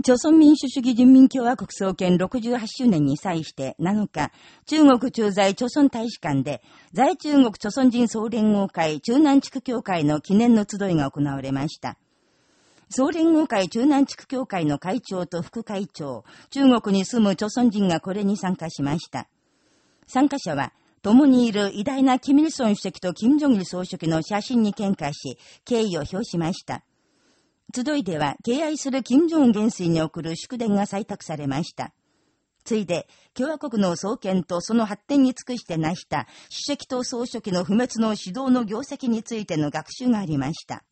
朝鮮民主主義人民共和国創建68周年に際して7日、中国駐在朝鮮大使館で、在中国朝鮮人総連合会中南地区協会の記念の集いが行われました。総連合会中南地区協会の会長と副会長、中国に住む朝鮮人がこれに参加しました。参加者は、共にいる偉大なキミルソン主席とキム・ジョギル総書記の写真に喧嘩し、敬意を表しました。集いでは、敬愛する金正恩元帥に送る祝電が採択されました。ついで、共和国の創建とその発展に尽くして成した主席と総書記の不滅の指導の業績についての学習がありました。